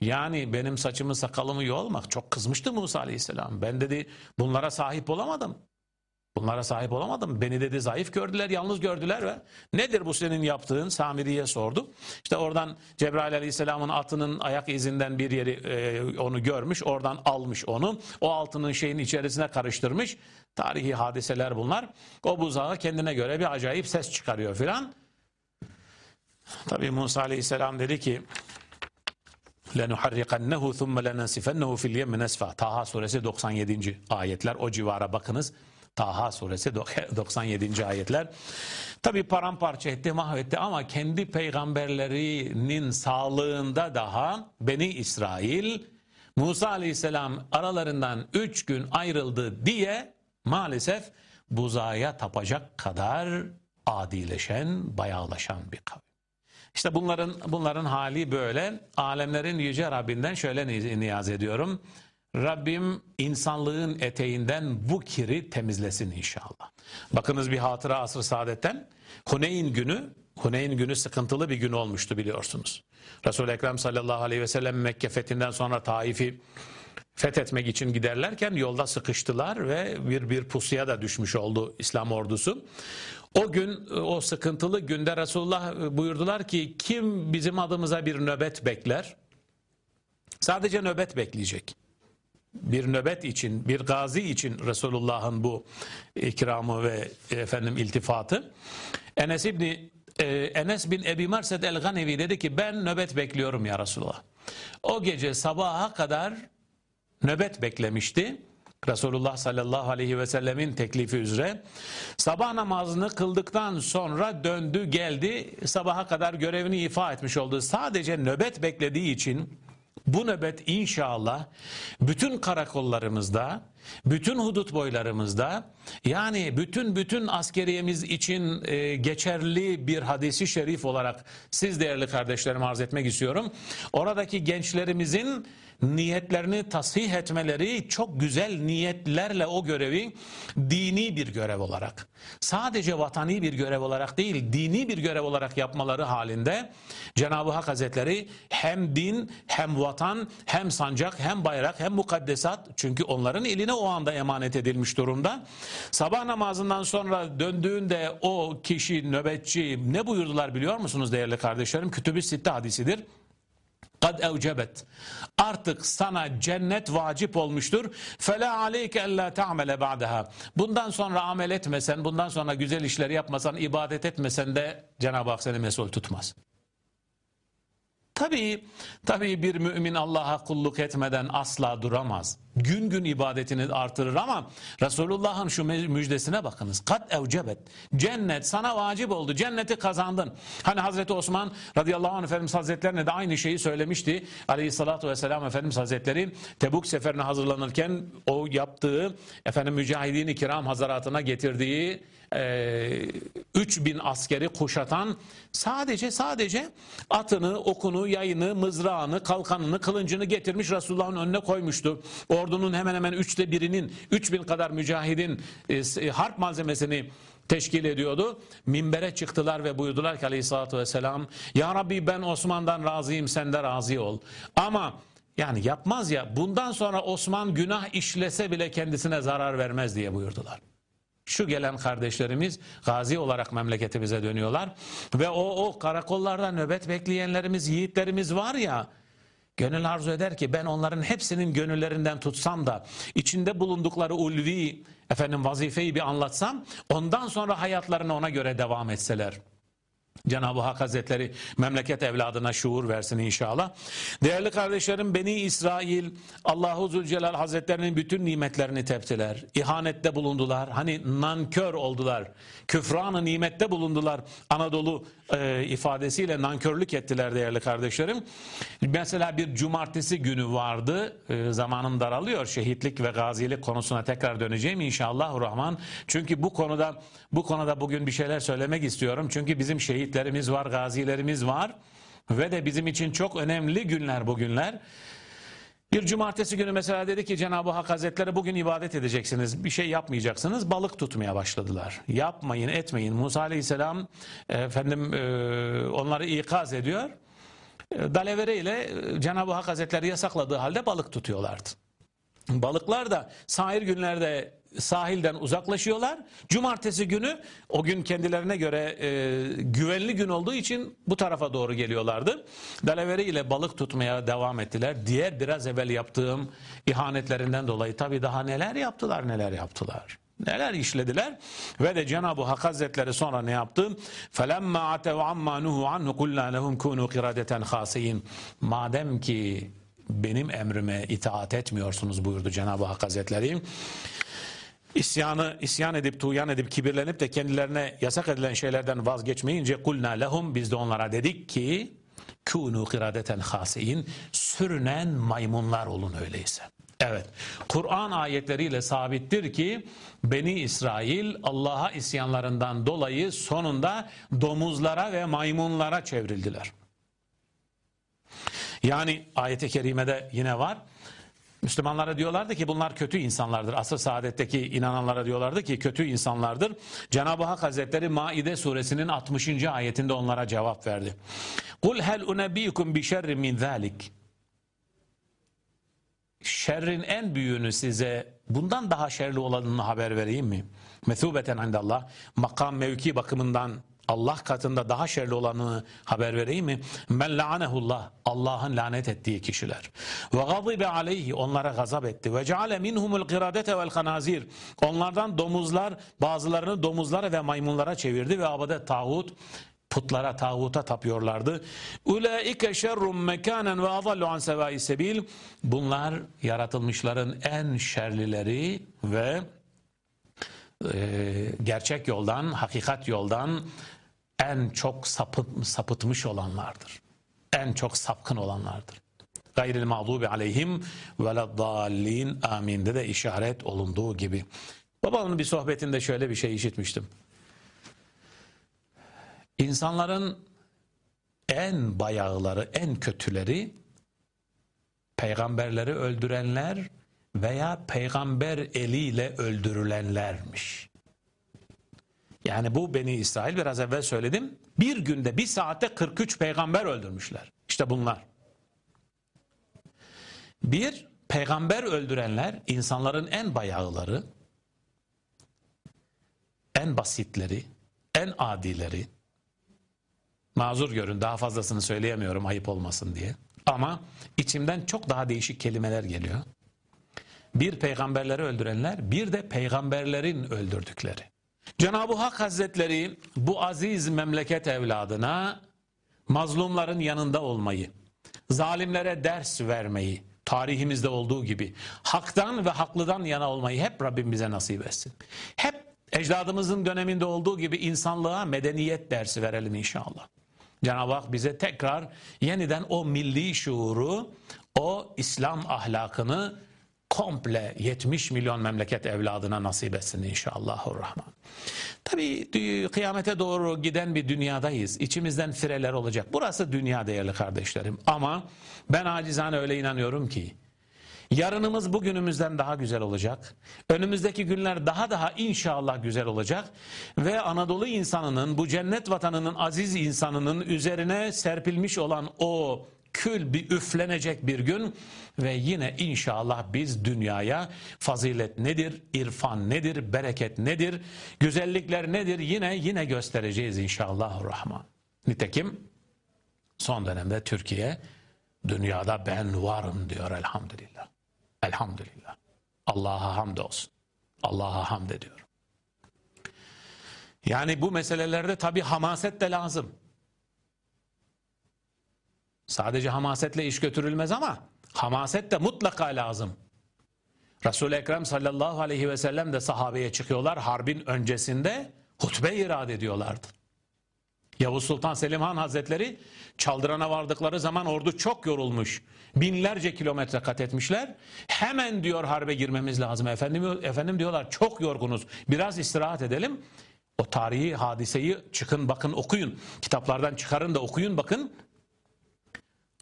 [SPEAKER 1] yani benim saçımı sakalımı yolmak çok kızmıştı Musa Aleyhisselam. Ben dedi bunlara sahip olamadım. Bunlara sahip olamadım. Beni dedi zayıf gördüler, yalnız gördüler ve nedir bu senin yaptığın? Samiri'ye sordu. İşte oradan Cebrail Aleyhisselam'ın atının ayak izinden bir yeri e, onu görmüş. Oradan almış onu. O altının şeyin içerisine karıştırmış. Tarihi hadiseler bunlar. O buzağı kendine göre bir acayip ses çıkarıyor filan. Tabi Musa Aleyhisselam dedi ki لَنُحَرِّقَنَّهُ ثُمَّ لَنَنْسِفَنَّهُ فِي الْيَمِّ نَسْفًا Taha suresi 97. ayetler o civara bakınız. Taha suresi 97. ayetler. Tabi paramparça etti, mahvetti ama kendi peygamberlerinin sağlığında daha Beni İsrail Musa aleyhisselam aralarından üç gün ayrıldı diye maalesef buzağa tapacak kadar adileşen, bayağılaşan bir kavim. İşte bunların bunların hali böyle. Alemlerin yüce Rabbinden şöyle niyaz ediyorum. Rabbim insanlığın eteğinden bu kiri temizlesin inşallah. Bakınız bir hatıra asr-ı saadetten. Huneyn günü Huneyn günü sıkıntılı bir gün olmuştu biliyorsunuz. Resul-i Ekrem sallallahu aleyhi ve sellem Mekke fethinden sonra Taif'i fethetmek için giderlerken yolda sıkıştılar ve bir bir pusuya da düşmüş oldu İslam ordusu. O gün o sıkıntılı günde Resulullah buyurdular ki kim bizim adımıza bir nöbet bekler? Sadece nöbet bekleyecek. Bir nöbet için, bir gazi için Resulullah'ın bu ikramı ve efendim iltifatı. Enes İbni e, Enes bin Ebi Merset el-Ganevi dedi ki ben nöbet bekliyorum ya Resulullah. O gece sabaha kadar nöbet beklemişti. Resulullah sallallahu aleyhi ve sellemin teklifi üzere. Sabah namazını kıldıktan sonra döndü geldi. Sabaha kadar görevini ifa etmiş oldu. Sadece nöbet beklediği için bu nöbet inşallah bütün karakollarımızda, bütün hudut boylarımızda yani bütün bütün askeriyemiz için e, geçerli bir hadisi şerif olarak siz değerli kardeşlerim arz etmek istiyorum. Oradaki gençlerimizin niyetlerini tasih etmeleri çok güzel niyetlerle o görevi dini bir görev olarak sadece vatani bir görev olarak değil dini bir görev olarak yapmaları halinde Cenab-ı Hak Hazretleri hem din hem vatan hem sancak hem bayrak hem mukaddesat çünkü onların eline o anda emanet edilmiş durumda. Sabah namazından sonra döndüğünde o kişi nöbetçi ne buyurdular biliyor musunuz değerli kardeşlerim? Kütüb-i Sitte hadisidir kad evcebet. Artık sana cennet vacip olmuştur. Fela aleyke ella ta'mele ba'daha. Bundan sonra amel etmesen, bundan sonra güzel işleri yapmasan, ibadet etmesen de Cenab-ı Hak seni mesul tutmaz. Tabii, tabii bir mümin Allah'a kulluk etmeden asla duramaz. Gün gün ibadetini artırır ama Resulullah'ın şu müjdesine bakınız. Kat evcebet. Cennet sana vacip oldu. Cenneti kazandın. Hani Hazreti Osman radıyallahu anh Efendimiz Hazretlerine de aynı şeyi söylemişti. Aleyhissalatu vesselam Efendimiz Hazretleri Tebuk seferine hazırlanırken o yaptığı efendim mücahidin-i kiram hazaratına getirdiği e, 3000 askeri kuşatan sadece sadece atını, okunu, yayını, mızrağını, kalkanını, kılıncını getirmiş Resulullah'ın önüne koymuştu. Ordunun hemen hemen üçte birinin, 3000 kadar mücahidin e, harp malzemesini teşkil ediyordu. Minbere çıktılar ve buyurdular ki aleyhissalatü vesselam Ya Rabbi ben Osman'dan razıyım sen de razı ol. Ama yani yapmaz ya bundan sonra Osman günah işlese bile kendisine zarar vermez diye buyurdular. Şu gelen kardeşlerimiz gazi olarak memleketimize dönüyorlar. Ve o, o karakollarda nöbet bekleyenlerimiz, yiğitlerimiz var ya, Gönül arzu eder ki ben onların hepsinin gönüllerinden tutsam da içinde bulundukları ulvi efendim vazifeyi bir anlatsam ondan sonra hayatlarına ona göre devam etseler. Cenab-ı Hak Hazretleri memleket evladına şuur versin inşallah. Değerli kardeşlerim Beni İsrail Allahu Zülcelal Hazretlerinin bütün nimetlerini teptiler. İhanette bulundular. Hani nankör oldular. Küfranı nimette bulundular. Anadolu e, ifadesiyle nankörlük ettiler değerli kardeşlerim. Mesela bir cumartesi günü vardı. E, zamanım daralıyor. Şehitlik ve gazilik konusuna tekrar döneceğim inşallah Rahman. Çünkü bu konuda bu konuda bugün bir şeyler söylemek istiyorum. Çünkü bizim şehitlerimiz var, gazilerimiz var ve de bizim için çok önemli günler bugünler. Bir cumartesi günü mesela dedi ki Cenab-ı Hak Hazretleri bugün ibadet edeceksiniz. Bir şey yapmayacaksınız. Balık tutmaya başladılar. Yapmayın etmeyin. Musa Aleyhisselam efendim e, onları ikaz ediyor. E, Dalevere ile Cenab-ı Hak Hazretleri yasakladığı halde balık tutuyorlardı. Balıklar da sahil günlerde sahilden uzaklaşıyorlar. Cumartesi günü o gün kendilerine göre e, güvenli gün olduğu için bu tarafa doğru geliyorlardı. Dalaveri ile balık tutmaya devam ettiler. Diğer biraz evvel yaptığım ihanetlerinden dolayı tabii daha neler yaptılar neler yaptılar. Neler işlediler ve de Cenab-ı Hak Hazretleri sonra ne yaptı? فَلَمَّا عَتَوْ عَمَّا نُهُ عَنْهُ قُلَّا لَهُمْ كُونُوا قِرَادَةً خَاسِينَ Madem ki benim emrime itaat etmiyorsunuz buyurdu Cenab-ı Hak Hazretleri. İsyanı isyan edip tuğyan edip kibirlenip de kendilerine yasak edilen şeylerden vazgeçmeyince kulna lehum biz de onlara dedik ki kunu kiradeten hasiin sürünen maymunlar olun öyleyse. Evet. Kur'an ayetleriyle sabittir ki Beni İsrail Allah'a isyanlarından dolayı sonunda domuzlara ve maymunlara çevrildiler. Yani ayet-i kerimede yine var. Müslümanlara diyorlardı ki bunlar kötü insanlardır. Asr saadetteki inananlara diyorlardı ki kötü insanlardır. Cenab-ı Hak Hazretleri Maide suresinin 60. ayetinde onlara cevap verdi. Kul hel unebbiukum bi şerrin min zalik. Şerrin en büyüğünü size bundan daha şerli olanını haber vereyim mi? Mesubeten indallah makam mevki bakımından Allah katında daha şerli olanını haber vereyim mi? Men la'anehullah. Allah'ın lanet ettiği kişiler. Ve gazibe aleyhi. Onlara gazap etti. Ve ceale minhumul giradete vel hanazir. Onlardan domuzlar bazılarını domuzlara ve maymunlara çevirdi ve abade tağut putlara, tağuta tapıyorlardı. Ulaike şerrum mekanen ve adallu an sevai sebil. Bunlar yaratılmışların en şerlileri ve e, gerçek yoldan, hakikat yoldan en çok sapıt, sapıtmış olanlardır. En çok sapkın olanlardır. Gayril mağdubi aleyhim veleddallin aminde de işaret olunduğu gibi. Babamın bir sohbetinde şöyle bir şey işitmiştim. İnsanların en bayağıları, en kötüleri peygamberleri öldürenler veya peygamber eliyle öldürülenlermiş. Yani bu Beni İsrail biraz evvel söyledim. Bir günde bir saatte 43 peygamber öldürmüşler. İşte bunlar. Bir, peygamber öldürenler insanların en bayağıları, en basitleri, en adileri. Mazur görün daha fazlasını söyleyemiyorum ayıp olmasın diye. Ama içimden çok daha değişik kelimeler geliyor. Bir peygamberleri öldürenler, bir de peygamberlerin öldürdükleri. Cenab-ı Hak Hazretleri bu aziz memleket evladına mazlumların yanında olmayı, zalimlere ders vermeyi, tarihimizde olduğu gibi haktan ve haklıdan yana olmayı hep Rabbim bize nasip etsin. Hep ecdadımızın döneminde olduğu gibi insanlığa medeniyet dersi verelim inşallah. Cenab-ı Hak bize tekrar yeniden o milli şuuru, o İslam ahlakını komple 70 milyon memleket evladına nasip etsin inşallahurrahman. Tabi kıyamete doğru giden bir dünyadayız. İçimizden fireler olacak. Burası dünya değerli kardeşlerim. Ama ben acizane öyle inanıyorum ki Yarınımız bugünümüzden daha güzel olacak. Önümüzdeki günler daha daha inşallah güzel olacak. Ve Anadolu insanının, bu cennet vatanının aziz insanının üzerine serpilmiş olan o kül bir üflenecek bir gün ve yine inşallah biz dünyaya fazilet nedir, irfan nedir, bereket nedir, güzellikler nedir yine yine göstereceğiz inşallah rahman. Nitekim son dönemde Türkiye dünyada ben varım diyor elhamdülillah. Elhamdülillah. Allah'a hamd olsun. Allah'a hamd ediyorum. Yani bu meselelerde tabi hamaset de lazım. Sadece hamasetle iş götürülmez ama hamaset de mutlaka lazım. Resul-i Ekrem sallallahu aleyhi ve sellem de sahabeye çıkıyorlar harbin öncesinde hutbe irad ediyorlardı. Yavuz Sultan Selim Han Hazretleri Çaldırana vardıkları zaman ordu çok yorulmuş. Binlerce kilometre kat etmişler. Hemen diyor harbe girmemiz lazım. Efendim, efendim diyorlar çok yorgunuz. Biraz istirahat edelim. O tarihi hadiseyi çıkın bakın okuyun. Kitaplardan çıkarın da okuyun bakın.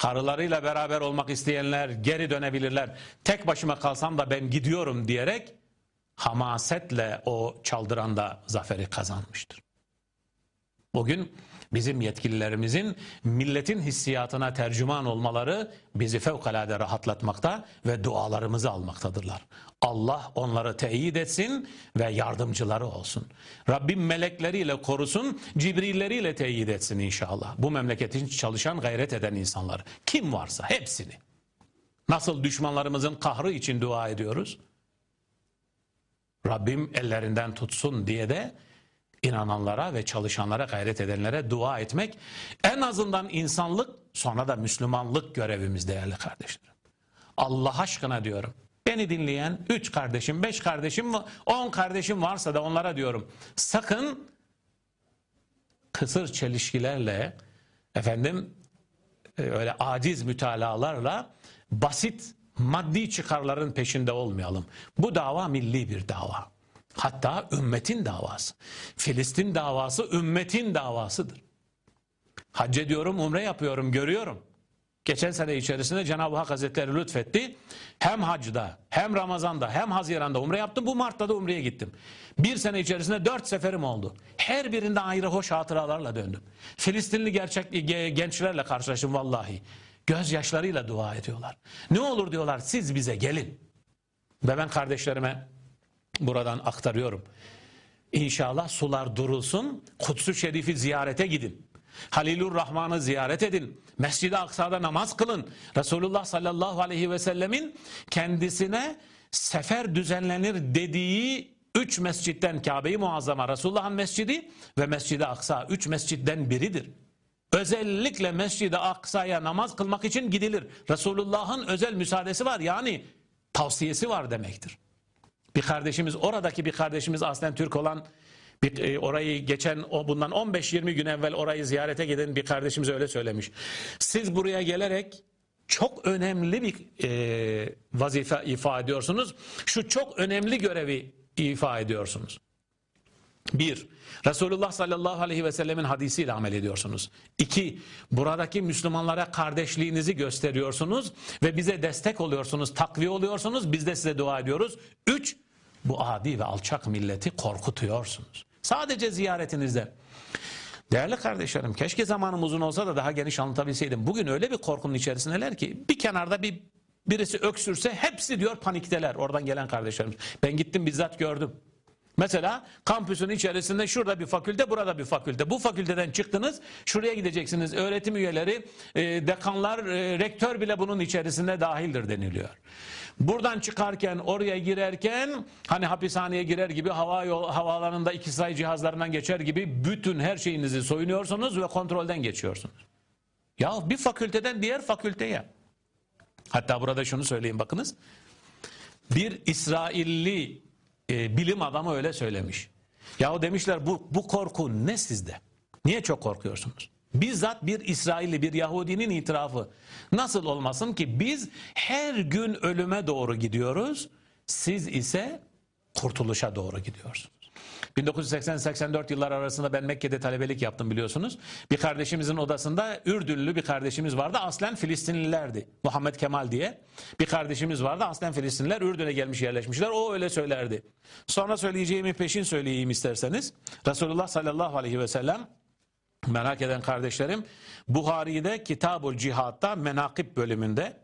[SPEAKER 1] Karılarıyla beraber olmak isteyenler geri dönebilirler. Tek başıma kalsam da ben gidiyorum diyerek hamasetle o çaldıranda zaferi kazanmıştır. Bugün bizim yetkililerimizin milletin hissiyatına tercüman olmaları bizi fevkalade rahatlatmakta ve dualarımızı almaktadırlar. Allah onları teyit etsin ve yardımcıları olsun. Rabbim melekleriyle korusun, Cibril'leriyle teyit etsin inşallah. Bu memleketin çalışan, gayret eden insanlar. Kim varsa hepsini. Nasıl düşmanlarımızın kahrı için dua ediyoruz? Rabbim ellerinden tutsun diye de inananlara ve çalışanlara gayret edenlere dua etmek en azından insanlık sonra da Müslümanlık görevimiz değerli kardeşlerim. Allah aşkına diyorum. Beni dinleyen üç kardeşim, beş kardeşim, on kardeşim varsa da onlara diyorum. Sakın kısır çelişkilerle efendim e, öyle aciz mütalalarla basit maddi çıkarların peşinde olmayalım. Bu dava milli bir dava. Hatta ümmetin davası. Filistin davası ümmetin davasıdır. Hac ediyorum, umre yapıyorum, görüyorum. Geçen sene içerisinde Cenab-ı Hak Hazretleri lütfetti. Hem hacda, hem Ramazan'da, hem Haziran'da umre yaptım. Bu Mart'ta da umreye gittim. Bir sene içerisinde dört seferim oldu. Her birinde ayrı hoş hatıralarla döndüm. Filistinli gerçek gençlerle karşılaştım vallahi. Gözyaşlarıyla dua ediyorlar. Ne olur diyorlar siz bize gelin. Ve ben kardeşlerime buradan aktarıyorum. İnşallah sular durulsun, Kutsu Şerif'i ziyarete gidin. Halilur Rahman'ı ziyaret edin. Mescid-i Aksa'da namaz kılın. Resulullah sallallahu aleyhi ve sellemin kendisine sefer düzenlenir dediği üç mescitten Kabe-i Muazzama Resulullah'ın mescidi ve Mescid-i Aksa üç mescitten biridir. Özellikle Mescid-i Aksa'ya namaz kılmak için gidilir. Resulullah'ın özel müsaadesi var yani tavsiyesi var demektir. Bir kardeşimiz oradaki bir kardeşimiz aslen Türk olan bir, e, orayı geçen o bundan 15-20 gün evvel orayı ziyarete giden bir kardeşimiz öyle söylemiş. Siz buraya gelerek çok önemli bir e, vazife ifa ediyorsunuz. Şu çok önemli görevi ifa ediyorsunuz. Bir, Resulullah sallallahu aleyhi ve sellemin hadisiyle amel ediyorsunuz. İki, buradaki Müslümanlara kardeşliğinizi gösteriyorsunuz ve bize destek oluyorsunuz, takviye oluyorsunuz. Biz de size dua ediyoruz. Üç, bu adi ve alçak milleti korkutuyorsunuz. Sadece ziyaretinizde. Değerli kardeşlerim keşke zamanım uzun olsa da daha geniş anlatabilseydim. Bugün öyle bir korkunun içerisindeler ki bir kenarda bir birisi öksürse hepsi diyor panikteler oradan gelen kardeşlerimiz. Ben gittim bizzat gördüm. Mesela kampüsün içerisinde şurada bir fakülte, burada bir fakülte. Bu fakülteden çıktınız, şuraya gideceksiniz. Öğretim üyeleri, e, dekanlar, e, rektör bile bunun içerisinde dahildir deniliyor. Buradan çıkarken, oraya girerken, hani hapishaneye girer gibi hava yol, havalarında iki sayı cihazlarından geçer gibi bütün her şeyinizi soyunuyorsunuz ve kontrolden geçiyorsunuz. Ya bir fakülteden diğer fakülteye. Hatta burada şunu söyleyeyim bakınız. Bir İsrailli e, bilim adamı öyle söylemiş. Yahu demişler bu, bu korku ne sizde? Niye çok korkuyorsunuz? Bizzat bir İsrailli bir Yahudinin itirafı. Nasıl olmasın ki biz her gün ölüme doğru gidiyoruz. Siz ise kurtuluşa doğru gidiyorsunuz. 1980-84 yıllar arasında ben Mekke'de talebelik yaptım biliyorsunuz. Bir kardeşimizin odasında Ürdünlü bir kardeşimiz vardı. Aslen Filistinlilerdi. Muhammed Kemal diye. Bir kardeşimiz vardı. Aslen Filistinliler Ürdün'e gelmiş yerleşmişler. O öyle söylerdi. Sonra söyleyeceğimi peşin söyleyeyim isterseniz. Resulullah sallallahu aleyhi ve sellem merak eden kardeşlerim Buhari'de Kitabul Cihat'ta Menakip bölümünde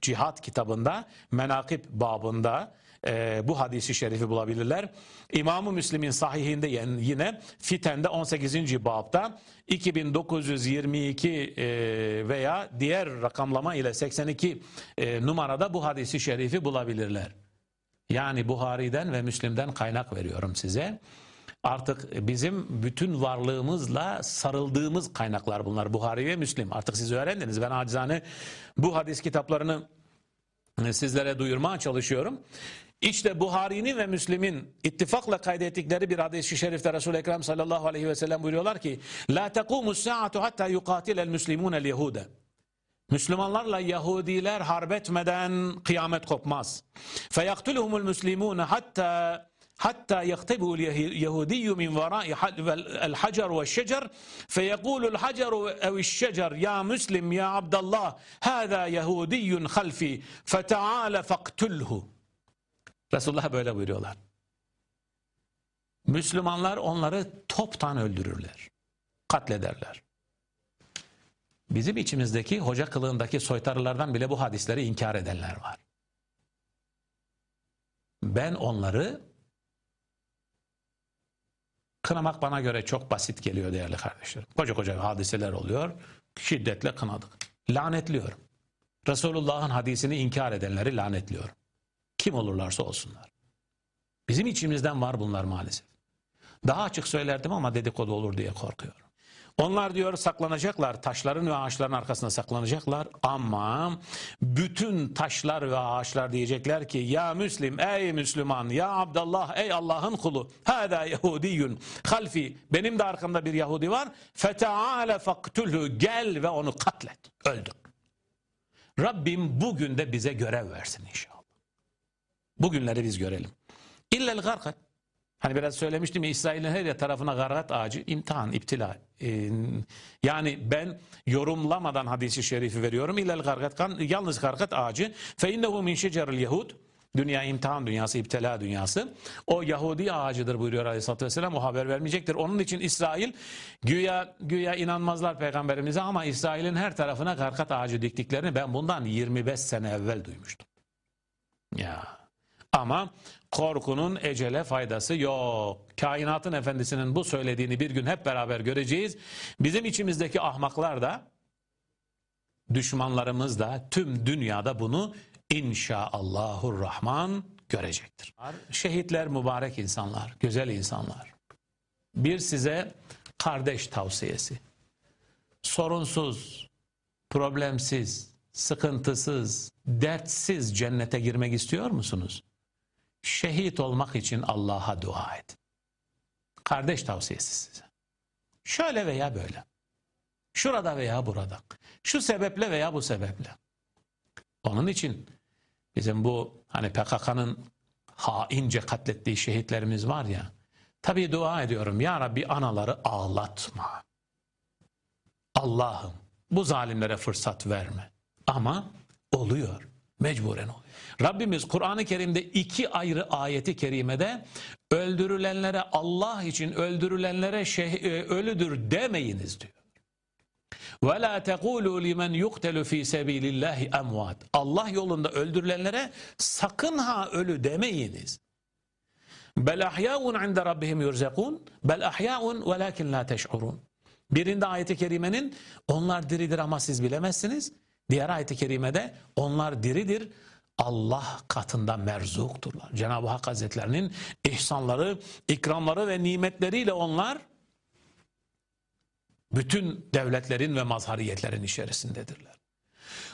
[SPEAKER 1] Cihat kitabında Menakip babında e, bu hadisi şerifi bulabilirler. İmam-ı Müslim'in sahihinde yine Fiten'de 18. babda 2922 e, veya diğer rakamlama ile 82 e, numarada bu hadisi şerifi bulabilirler. Yani Buhari'den ve Müslim'den kaynak veriyorum size. Artık bizim bütün varlığımızla sarıldığımız kaynaklar bunlar. Buhari ve Müslim. Artık siz öğrendiniz. Ben acizane bu hadis kitaplarını sizlere duyurmaya çalışıyorum. İşte Buhari'nin ve Müslim'in ittifakla kaydettikleri bir hadis-i şerifte Resul-i Ekrem sallallahu aleyhi ve sellem buyuruyorlar ki La tekumus saatu hatta yukatilel muslimunel yehude Müslümanlarla Yahudiler harbetmeden kıyamet kopmaz. Feyaktuluhumul muslimun hatta hatta yaktebu yehudiyyu min varai el hacer ve şecer feyekulu el haceru ev şecer ya Müslim ya Abdallah hâzâ yehudiyyun halfi feteâle faktulhu Resulullah böyle buyuruyorlar. Müslümanlar onları toptan öldürürler. Katlederler. Bizim içimizdeki hoca kılığındaki soytarılardan bile bu hadisleri inkar edenler var. Ben onları kınamak bana göre çok basit geliyor değerli kardeşlerim. Koca koca hadiseler oluyor. Şiddetle kınadık. Lanetliyorum. Resulullah'ın hadisini inkar edenleri lanetliyorum. Kim olurlarsa olsunlar. Bizim içimizden var bunlar maalesef. Daha açık söylerdim ama dedikodu olur diye korkuyorum. Onlar diyor saklanacaklar taşların ve ağaçların arkasında saklanacaklar ama bütün taşlar ve ağaçlar diyecekler ki ya Müslim ey Müslüman ya Abdullah ey Allah'ın kulu hada Yahudiyun halfi benim de arkamda bir Yahudi var feteale faktulhu gel ve onu katlet öldür. Rabbim bugün de bize görev versin inşallah. Bugünleri biz görelim. İllel garkat. Hani biraz söylemiştim ya İsrail'in her tarafına garat ağacı imtihan, iptila. Ee, yani ben yorumlamadan hadisi şerifi veriyorum. İllel gargat kan yalnız gargat ağacı fe innehu min şeceril yehud Dünya imtihan dünyası, iptila dünyası. O Yahudi ağacıdır buyuruyor Aleyhisselatü Vesselam. O haber vermeyecektir. Onun için İsrail güya, güya inanmazlar peygamberimize ama İsrail'in her tarafına karkat ağacı diktiklerini ben bundan 25 sene evvel duymuştum. Ya. Ama korkunun ecele faydası yok. Kainatın efendisinin bu söylediğini bir gün hep beraber göreceğiz. Bizim içimizdeki ahmaklar da düşmanlarımız da tüm dünyada bunu inşaallahur rahman görecektir. Şehitler mübarek insanlar, güzel insanlar. Bir size kardeş tavsiyesi. Sorunsuz, problemsiz, sıkıntısız, dertsiz cennete girmek istiyor musunuz? Şehit olmak için Allah'a dua et. Kardeş tavsiyesi size. Şöyle veya böyle. Şurada veya burada. Şu sebeple veya bu sebeple. Onun için Bizim bu hani PKK'nın haince katlettiği şehitlerimiz var ya. Tabii dua ediyorum ya Rabbi anaları ağlatma. Allah'ım bu zalimlere fırsat verme. Ama oluyor. Mecburen oluyor. Rabbimiz Kur'an-ı Kerim'de iki ayrı ayeti kerimede öldürülenlere Allah için öldürülenlere şey, ölüdür demeyiniz diyor. Ve la tekulu limen yuqtelu fi sabilillahi emvat. Allah yolunda öldürülenlere sakın ha ölü demeyiniz. Bel ahyaun inde rabbihim yurzakun. Bel ahyaun velakin la teş'urun. Birinde ayeti kerimenin onlar diridir ama siz bilemezsiniz. Diğer ayeti kerimede onlar diridir Allah katında merzukturlar. Cenab-ı Hak Hazretlerinin ihsanları, ikramları ve nimetleriyle onlar bütün devletlerin ve mazhariyetlerin içerisindedirler.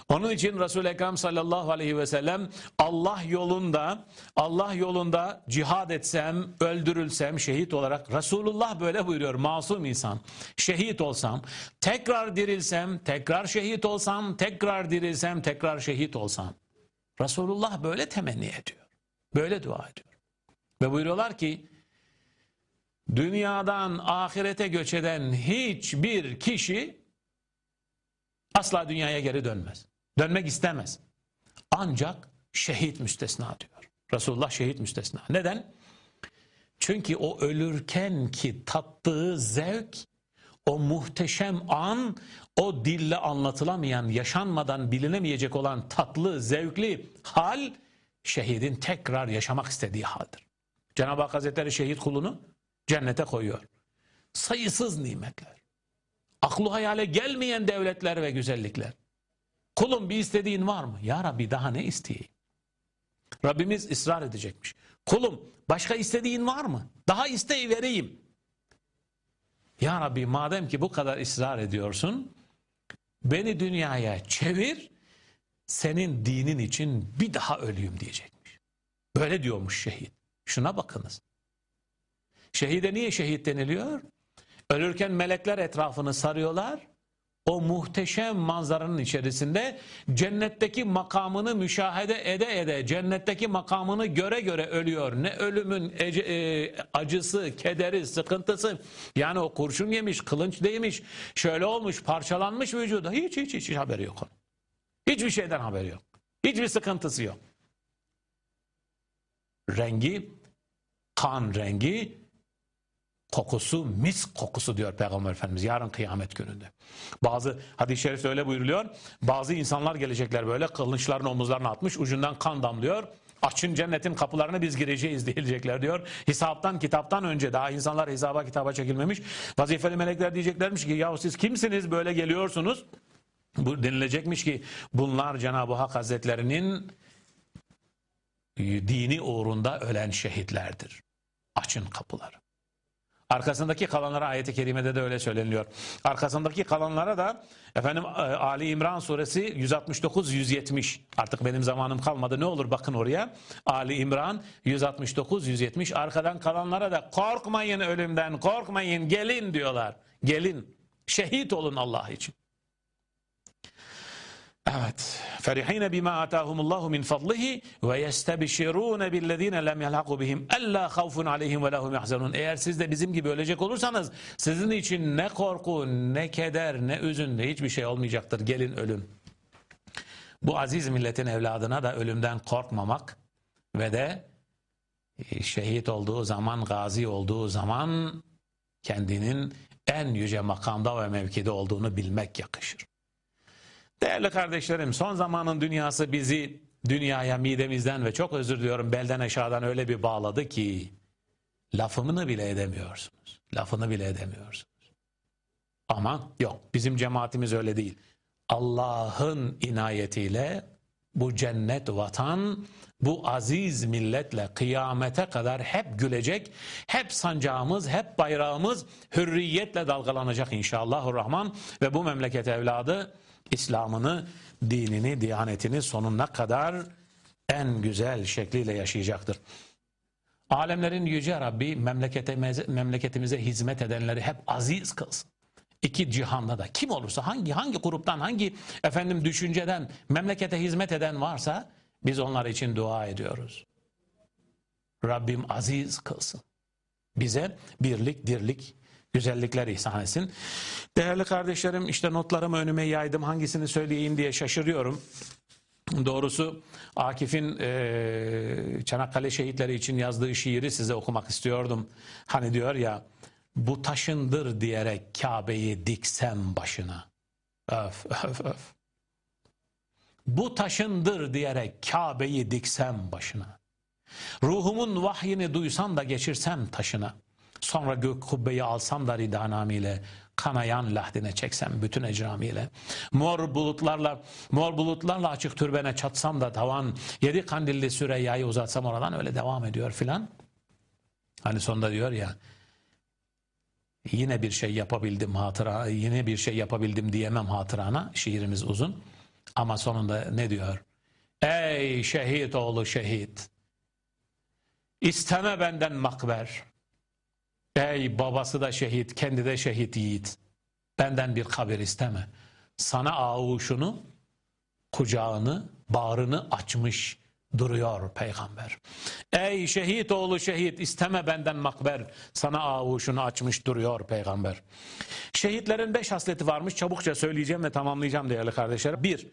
[SPEAKER 1] Onun için Resul-i Ekrem sallallahu aleyhi ve sellem Allah yolunda Allah yolunda cihad etsem, öldürülsem şehit olarak Resulullah böyle buyuruyor masum insan. Şehit olsam, tekrar dirilsem, tekrar şehit olsam, tekrar dirilsem, tekrar şehit olsam. Resulullah böyle temenni ediyor. Böyle dua ediyor. Ve buyuruyorlar ki dünyadan ahirete göç eden hiçbir kişi asla dünyaya geri dönmez. Dönmek istemez. Ancak şehit müstesna diyor. Resulullah şehit müstesna. Neden? Çünkü o ölürken ki tattığı zevk, o muhteşem an, o dille anlatılamayan, yaşanmadan bilinemeyecek olan tatlı, zevkli hal, şehidin tekrar yaşamak istediği haldir. Cenab-ı Hak Hazretleri şehit kulunu cennete koyuyor. Sayısız nimetler. Aklı hayale gelmeyen devletler ve güzellikler. Kulum bir istediğin var mı? Ya Rabbi daha ne isteyeyim? Rabbimiz ısrar edecekmiş. Kulum başka istediğin var mı? Daha isteği vereyim. Ya Rabbi madem ki bu kadar ısrar ediyorsun beni dünyaya çevir senin dinin için bir daha öleyim diyecekmiş. Böyle diyormuş şehit. Şuna bakınız. Şehide niye şehit deniliyor? Ölürken melekler etrafını sarıyorlar. O muhteşem manzaranın içerisinde cennetteki makamını müşahede ede ede, cennetteki makamını göre göre ölüyor. Ne ölümün e, acısı, kederi, sıkıntısı. Yani o kurşun yemiş, kılınç değmiş, şöyle olmuş, parçalanmış vücudu. Hiç hiç hiç, hiç haberi yok onun. Hiçbir şeyden haberi yok. Hiçbir sıkıntısı yok. Rengi, kan rengi, kokusu mis kokusu diyor Peygamber Efendimiz yarın kıyamet gününde. Bazı hadis-i şerifte öyle buyuruluyor. Bazı insanlar gelecekler böyle kılıçlarını omuzlarına atmış ucundan kan damlıyor. Açın cennetin kapılarını biz gireceğiz diyecekler diyor. Hesaptan kitaptan önce daha insanlar hesaba kitaba çekilmemiş. Vazifeli melekler diyeceklermiş ki yahu siz kimsiniz böyle geliyorsunuz. Bu denilecekmiş ki bunlar Cenab-ı Hak Hazretlerinin dini uğrunda ölen şehitlerdir. Açın kapıları. Arkasındaki kalanlara ayeti kerimede de öyle söyleniliyor. Arkasındaki kalanlara da efendim e, Ali İmran suresi 169 170. Artık benim zamanım kalmadı. Ne olur bakın oraya. Ali İmran 169 170. Arkadan kalanlara da korkmayın ölümden, korkmayın, gelin diyorlar. Gelin. Şehit olun Allah için. Evet. Ferihine bima atahumullahu min fadlihi ve yestebşirun billezine lem yelhaku bihim alla havfun aleyhim ve lahum yahzanun. Eğer siz de bizim gibi ölecek olursanız sizin için ne korku, ne keder, ne üzün, hiçbir şey olmayacaktır. Gelin ölün. Bu aziz milletin evladına da ölümden korkmamak ve de e, şehit olduğu zaman, gazi olduğu zaman kendinin en yüce makamda ve mevkide olduğunu bilmek yakışır. Değerli kardeşlerim son zamanın dünyası bizi dünyaya midemizden ve çok özür diliyorum belden aşağıdan öyle bir bağladı ki lafını bile edemiyorsunuz. Lafını bile edemiyorsunuz. Ama yok bizim cemaatimiz öyle değil. Allah'ın inayetiyle bu cennet vatan bu aziz milletle kıyamete kadar hep gülecek, hep sancağımız, hep bayrağımız hürriyetle dalgalanacak inşallahurrahman ve bu memleket evladı İslam'ını, dinini, diyanetini sonuna kadar en güzel şekliyle yaşayacaktır. Alemlerin yüce Rabbi memleketimize, hizmet edenleri hep aziz kılsın. İki cihanda da kim olursa hangi hangi gruptan hangi efendim düşünceden memlekete hizmet eden varsa biz onlar için dua ediyoruz. Rabbim aziz kılsın. Bize birlik, dirlik, güzellikler ihsan etsin. Değerli kardeşlerim işte notlarımı önüme yaydım. Hangisini söyleyeyim diye şaşırıyorum. Doğrusu Akif'in e, Çanakkale şehitleri için yazdığı şiiri size okumak istiyordum. Hani diyor ya bu taşındır diyerek Kabe'yi diksem başına. Öf öf öf. Bu taşındır diyerek Kabe'yi diksem başına. Ruhumun vahyini duysam da geçirsem taşına. Sonra gök kubbeyi alsam da ridanamiyle kanayan lahdine çeksem bütün ecramiyle. Mor bulutlarla mor bulutlarla açık türbene çatsam da tavan yedi kandilli Süreyya'yı uzatsam oradan öyle devam ediyor filan. Hani sonunda diyor ya yine bir şey yapabildim hatıra yine bir şey yapabildim diyemem hatırana şiirimiz uzun ama sonunda ne diyor? Ey şehit oğlu şehit isteme benden makber Ey babası da şehit, kendi de şehit yiğit. Benden bir kabir isteme. Sana ağuşunu, kucağını, bağrını açmış duruyor peygamber. Ey şehit oğlu şehit isteme benden makber. Sana ağuşunu açmış duruyor peygamber. Şehitlerin beş hasleti varmış. Çabukça söyleyeceğim ve tamamlayacağım değerli kardeşler. Bir,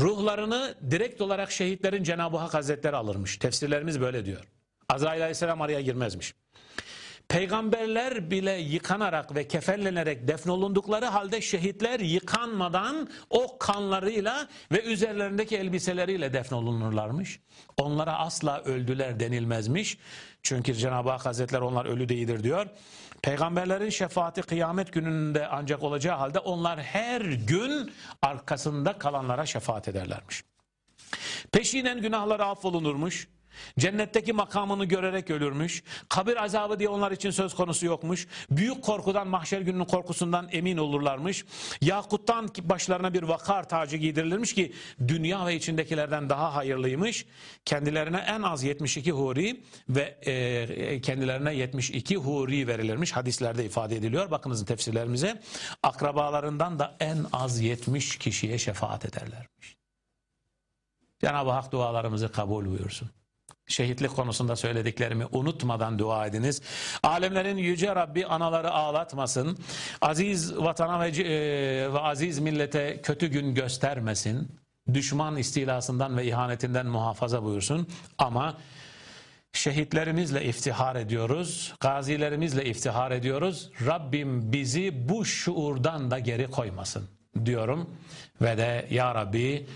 [SPEAKER 1] ruhlarını direkt olarak şehitlerin Cenab-ı Hak Hazretleri alırmış. Tefsirlerimiz böyle diyor. Azrail Aleyhisselam araya girmezmiş. Peygamberler bile yıkanarak ve kefenlenerek defnolundukları halde şehitler yıkanmadan o kanlarıyla ve üzerlerindeki elbiseleriyle defnolunurlarmış. Onlara asla öldüler denilmezmiş. Çünkü Cenab-ı Hak Hazretleri onlar ölü değildir diyor. Peygamberlerin şefaati kıyamet gününde ancak olacağı halde onlar her gün arkasında kalanlara şefaat ederlermiş. Peşinen günahları affolunurmuş. Cennetteki makamını görerek ölürmüş. Kabir azabı diye onlar için söz konusu yokmuş. Büyük korkudan mahşer gününün korkusundan emin olurlarmış. Yakuttan başlarına bir vakar tacı giydirilirmiş ki dünya ve içindekilerden daha hayırlıymış. Kendilerine en az 72 huri ve e, kendilerine 72 huri verilirmiş. Hadislerde ifade ediliyor. Bakınız tefsirlerimize. Akrabalarından da en az 70 kişiye şefaat ederlermiş. Cenab-ı Hak dualarımızı kabul buyursun şehitlik konusunda söylediklerimi unutmadan dua ediniz. Alemlerin yüce Rabbi anaları ağlatmasın. Aziz vatana ve, e, ve aziz millete kötü gün göstermesin. Düşman istilasından ve ihanetinden muhafaza buyursun. Ama şehitlerimizle iftihar ediyoruz. Gazilerimizle iftihar ediyoruz. Rabbim bizi bu şuurdan da geri koymasın diyorum. Ve de Ya Rabbi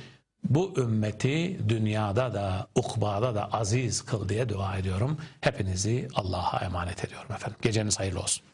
[SPEAKER 1] bu ümmeti dünyada da ukbada da aziz kıl diye dua ediyorum. Hepinizi Allah'a emanet ediyorum efendim. Geceniz hayırlı olsun.